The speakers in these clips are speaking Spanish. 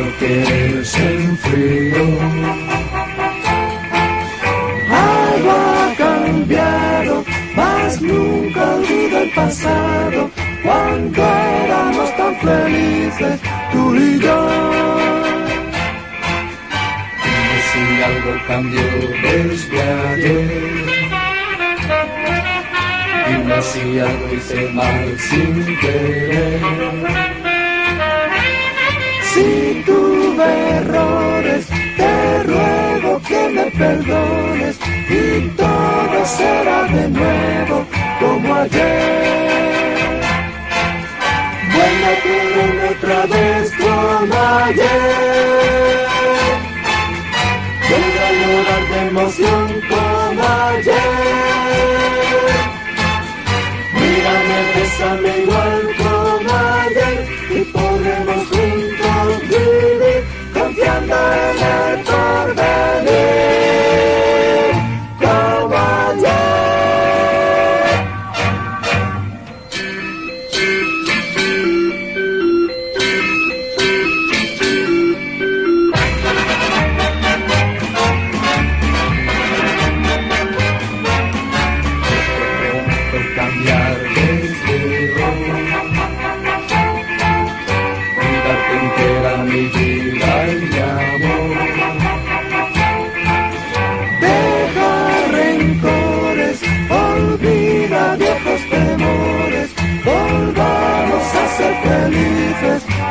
tanto que se enfrió. Algo ha cambiado, mas nunca olvido el pasado, cuando éramos tan felices, tú y yo. Y si algo cambió desde ayer. Dime si algo hice mal sin querer. Sí. Y todo será de nuevo como ayer. Vuelve a otra vez como ayer. Vuelve a llorar de emoción como ayer. Mírame, bésame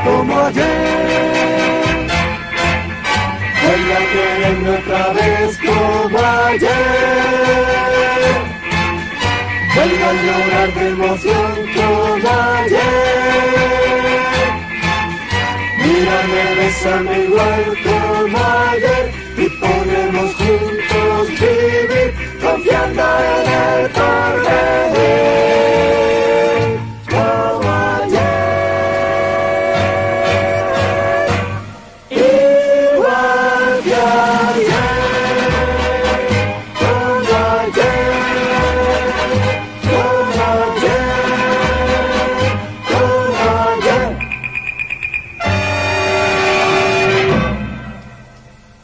como ayer. Vuelve a quererme otra vez como ayer. Vuelvo a llorar de emoción como ayer. Mírame, bésame igual como ayer.